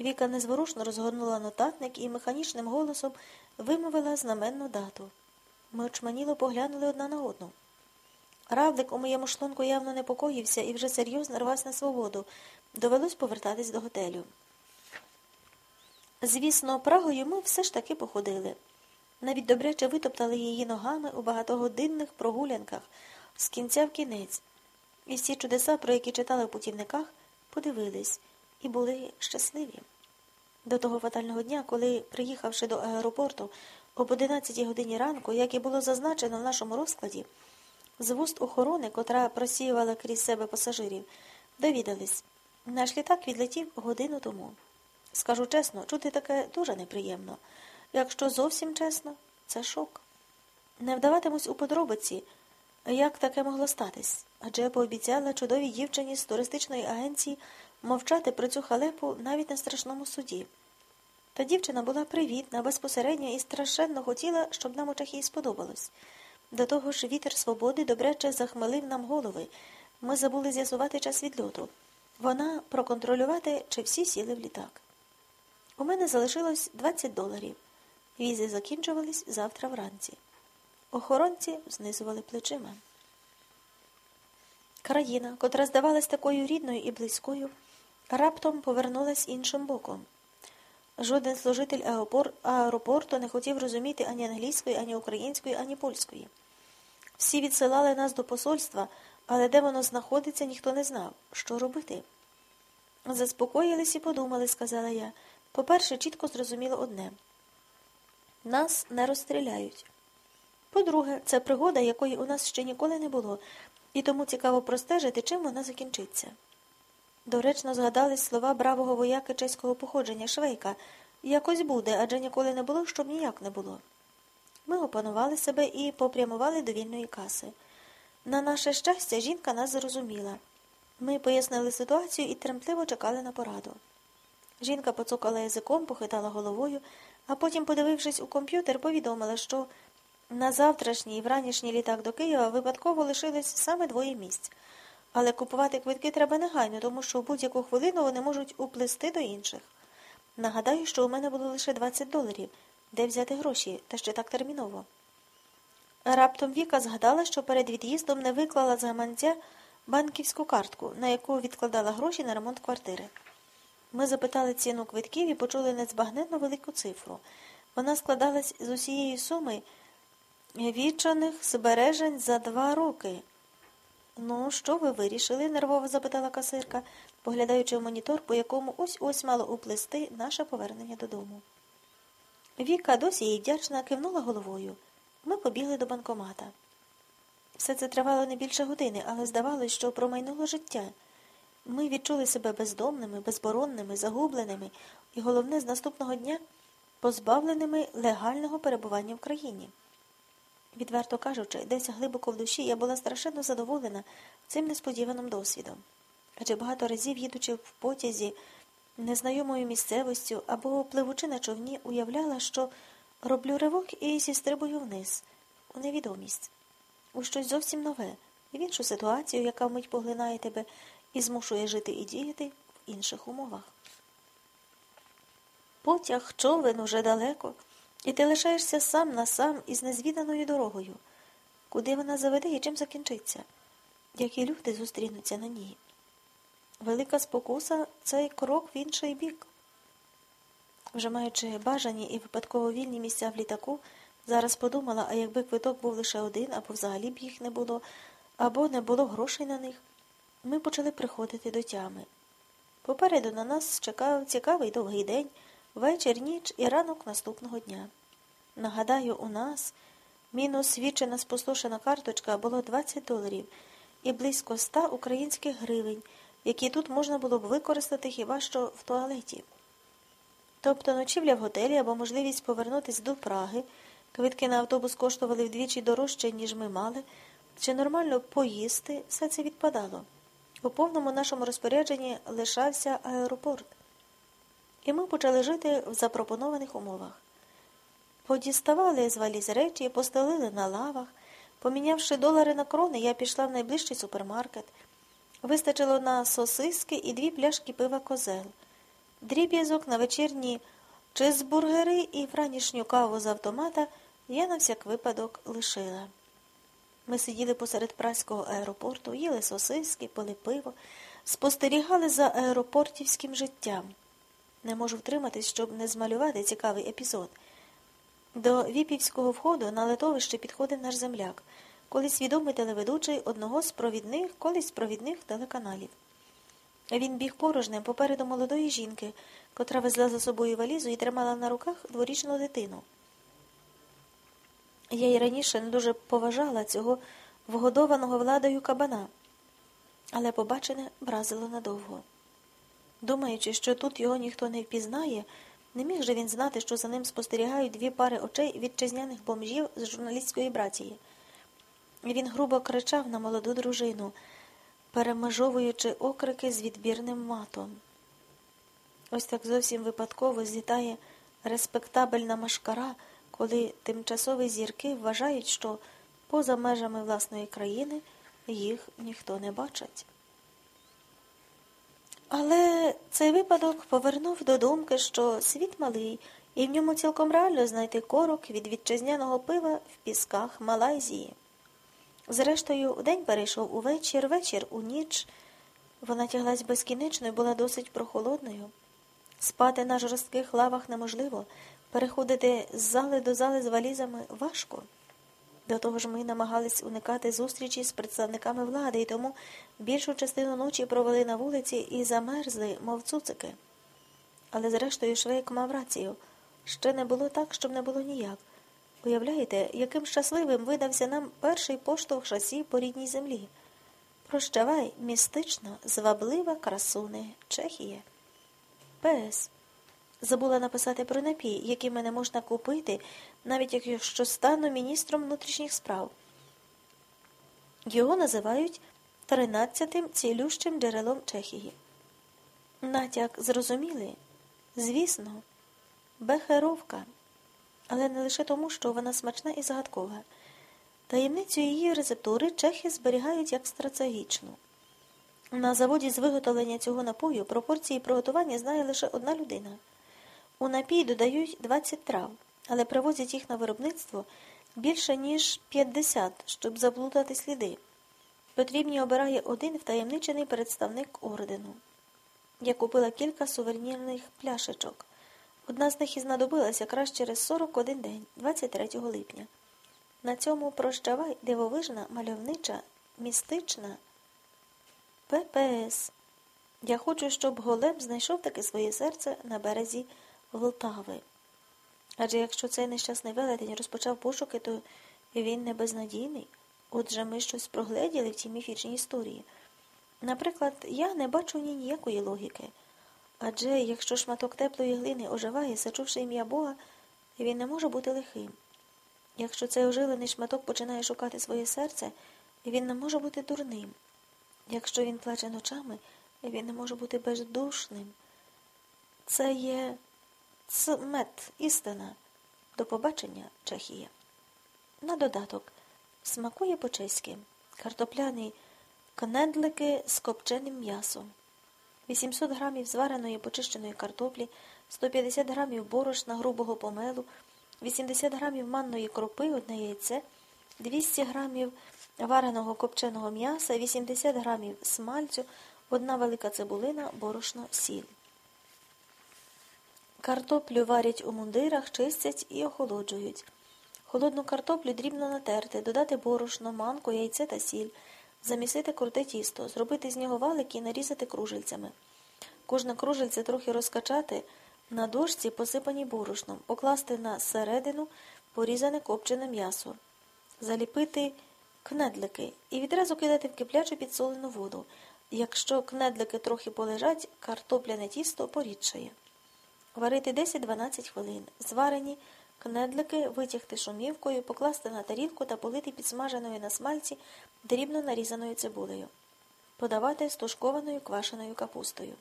Віка незворушно розгорнула нотатник і механічним голосом вимовила знаменну дату. Ми очманіло поглянули одна на одну. Равлик у моєму шлунку явно непокоївся і вже серйозно рвався на свободу. Довелось повертатись до готелю. Звісно, Прагою ми все ж таки походили. Навіть добряче витоптали її ногами у багатогодинних прогулянках з кінця в кінець. І всі чудеса, про які читали в путівниках, подивились і були щасливі. До того фатального дня, коли, приїхавши до аеропорту об 11 годині ранку, як і було зазначено в нашому розкладі, з вуст охорони, котра просіювала крізь себе пасажирів, довідались. Наш літак відлетів годину тому. Скажу чесно, чути таке дуже неприємно. Якщо зовсім чесно, це шок. Не вдаватимусь у подробиці, як таке могло статись, адже пообіцяла чудовій дівчині з туристичної агенції мовчати про цю халепу навіть на страшному суді. Та дівчина була привітна, безпосередня і страшенно хотіла, щоб нам у Чехії сподобалось. До того ж, вітер свободи добряче захмелив нам голови. Ми забули з'ясувати час відльоту. Вона проконтролювати, чи всі сіли в літак. У мене залишилось 20 доларів. Візи закінчувались завтра вранці. Охоронці знизували плечима. Країна, котра здавалась такою рідною і близькою, раптом повернулась іншим боком. Жоден служитель аеропорту не хотів розуміти ані англійської, ані української, ані польської. Всі відсилали нас до посольства, але де воно знаходиться, ніхто не знав, що робити. Заспокоїлись і подумали, сказала я. По-перше, чітко зрозуміло одне нас не розстріляють. По-друге, це пригода, якої у нас ще ніколи не було, і тому цікаво простежити, чим вона закінчиться. Доречно згадались слова бравого вояки чеського походження Швейка якось буде, адже ніколи не було, щоб ніяк не було. Ми опанували себе і попрямували до вільної каси. На наше щастя, жінка нас зрозуміла. Ми пояснили ситуацію і тремтливо чекали на пораду. Жінка поцокала язиком, похитала головою, а потім, подивившись у комп'ютер, повідомила, що на завтрашній і вранішній літак до Києва випадково лишилось саме двоє місць. Але купувати квитки треба негайно, тому що в будь-яку хвилину вони можуть уплисти до інших. Нагадаю, що у мене було лише 20 доларів, де взяти гроші, та ще так терміново. Раптом Віка згадала, що перед від'їздом не виклала з гаманця банківську картку, на яку відкладала гроші на ремонт квартири. Ми запитали ціну квитків і почули незбагненно велику цифру. Вона складалась з усієї суми вічаних збережень за два роки. Ну, що ви вирішили? нервово запитала касирка, поглядаючи в монітор, по якому ось ось мало уплисти наше повернення додому. Віка досі їй вдячна кивнула головою. Ми побігли до банкомата. Все це тривало не більше години, але здавалось, що промайнуло життя. Ми відчули себе бездомними, безборонними, загубленими і, головне, з наступного дня позбавленими легального перебування в країні. Відверто кажучи, десь глибоко в душі я була страшенно задоволена цим несподіваним досвідом. Адже багато разів, їдучи в потязі незнайомою місцевостю або пливучи на човні, уявляла, що роблю ривок і сістрибую вниз, у невідомість, у щось зовсім нове, в іншу ситуацію, яка вмить поглинає тебе і змушує жити і діяти в інших умовах. Потяг човен уже далеко, і ти лишаєшся сам на сам із незвіданою дорогою, куди вона заведе і чим закінчиться, які люди зустрінуться на ній. Велика спокуса це крок в інший бік. Вже маючи бажані і випадково вільні місця в літаку, зараз подумала, а якби квиток був лише один, або взагалі б їх не було, або не було грошей на них ми почали приходити до тями. Попереду на нас чекав цікавий довгий день, вечір, ніч і ранок наступного дня. Нагадаю, у нас мінус свідчена спустошена карточка було 20 доларів і близько 100 українських гривень, які тут можна було б використати хіба що в туалеті. Тобто ночівля в готелі або можливість повернутися до Праги, квитки на автобус коштували вдвічі дорожче, ніж ми мали, чи нормально поїсти, все це відпадало. У повному нашому розпорядженні лишався аеропорт, і ми почали жити в запропонованих умовах. Подіставали з валіз речі, постелили на лавах. Помінявши долари на крони, я пішла в найближчий супермаркет. Вистачило на сосиски і дві пляшки пива козел. Дріб'язок на вечірні чизбургери і вранішню каву з автомата я на всяк випадок лишила. Ми сиділи посеред праського аеропорту, їли сосиски, пили пиво, спостерігали за аеропортівським життям. Не можу втриматись, щоб не змалювати цікавий епізод. До віпівського входу на литовище підходив наш земляк, колись відомий телеведучий одного з провідних, колись провідних телеканалів. Він біг порожнем попереду молодої жінки, котра везла за собою валізу і тримала на руках дворічну дитину. Я й раніше не дуже поважала цього вгодованого владою кабана, але побачене вразило надовго. Думаючи, що тут його ніхто не впізнає, не міг же він знати, що за ним спостерігають дві пари очей вітчизняних бомжів з журналістської братії. Він грубо кричав на молоду дружину, перемежовуючи окрики з відбірним матом. Ось так зовсім випадково злітає респектабельна машкара, коли тимчасові зірки вважають, що поза межами власної країни їх ніхто не бачить. Але цей випадок повернув до думки, що світ малий, і в ньому цілком реально знайти корок від вітчизняного пива в пісках Малайзії. Зрештою, день перейшов у вечір, вечір у ніч. Вона тяглась безкінечно і була досить прохолодною. Спати на жорстких лавах неможливо, переходити з зали до зали з валізами важко. До того ж, ми намагались уникати зустрічі з представниками влади, і тому більшу частину ночі провели на вулиці і замерзли, мов цуцики. Але, зрештою, Швейк мав рацію. Ще не було так, щоб не було ніяк. Уявляєте, яким щасливим видався нам перший поштовх шасі по рідній землі. Прощавай, містична, зваблива красуни Чехія. П.С. Забула написати про напій, який мене можна купити, навіть якщо стану міністром внутрішніх справ. Його називають тринадцятим цілющим джерелом Чехії. Натяк зрозуміли? Звісно, бехеровка, але не лише тому, що вона смачна і загадкова. Таємницю її рецептури чехи зберігають як стратегічну. На заводі з виготовлення цього напою пропорції приготування знає лише одна людина. У напій додають 20 трав, але привозять їх на виробництво більше, ніж 50, щоб заплутати сліди. Потрібні обирає один втаємничений представник ордену. Я купила кілька сувенірних пляшечок. Одна з них і знадобилася якраз через 41 день, 23 липня. На цьому прощавай дивовижна, мальовнича, містична ППС. Я хочу, щоб Голем знайшов таки своє серце на березі Волтави. Адже якщо цей нещасний велетень розпочав пошуки, то він не безнадійний. Отже, ми щось прогледіли в цій міфічній історії. Наприклад, я не бачу ні ніякої логіки. Адже якщо шматок теплої глини оживає, сачувши ім'я Бога, він не може бути лихим. Якщо цей ожилений шматок починає шукати своє серце, він не може бути дурним. Якщо він плаче ночами, він не може бути бездушним. Це є цмет, істина. До побачення, Чехія. На додаток. Смакує по-чеськи. Картопляні кнедлики з копченим м'ясом, 800 грамів звареної почищеної картоплі, 150 грамів борошна грубого помелу, 80 грамів манної кропи, одне яйце, 200 грамів вареного копченого м'яса, 80 грамів смальцю, одна велика цибулина, борошно, сіль. Картоплю варять у мундирах, чистять і охолоджують. Холодну картоплю дрібно натерти, додати борошно, манку, яйце та сіль, замісити круте тісто, зробити з нього валики і нарізати кружельцями. Кожне кружельце трохи розкачати, на дошці, посипаній борошном, покласти на середину порізане копчене м'ясо, заліпити кнедлики і відразу кидати в киплячу підсолену воду. Якщо кнедлики трохи полежать, картопляне тісто порідшає. Варити 10-12 хвилин. Зварені кнедлики витягти шумівкою, покласти на тарілку та полити підсмаженою на смальці дрібно нарізаною цибулею. Подавати з тушкованою квашеною капустою.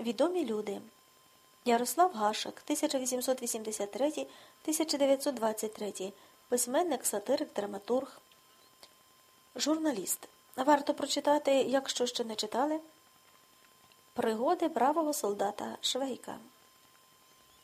Відомі люди. Ярослав Гашак, 1883-1923, письменник, сатирик, драматург. Журналіст. Варто прочитати, якщо ще не читали. Пригоди бравого солдата Швейка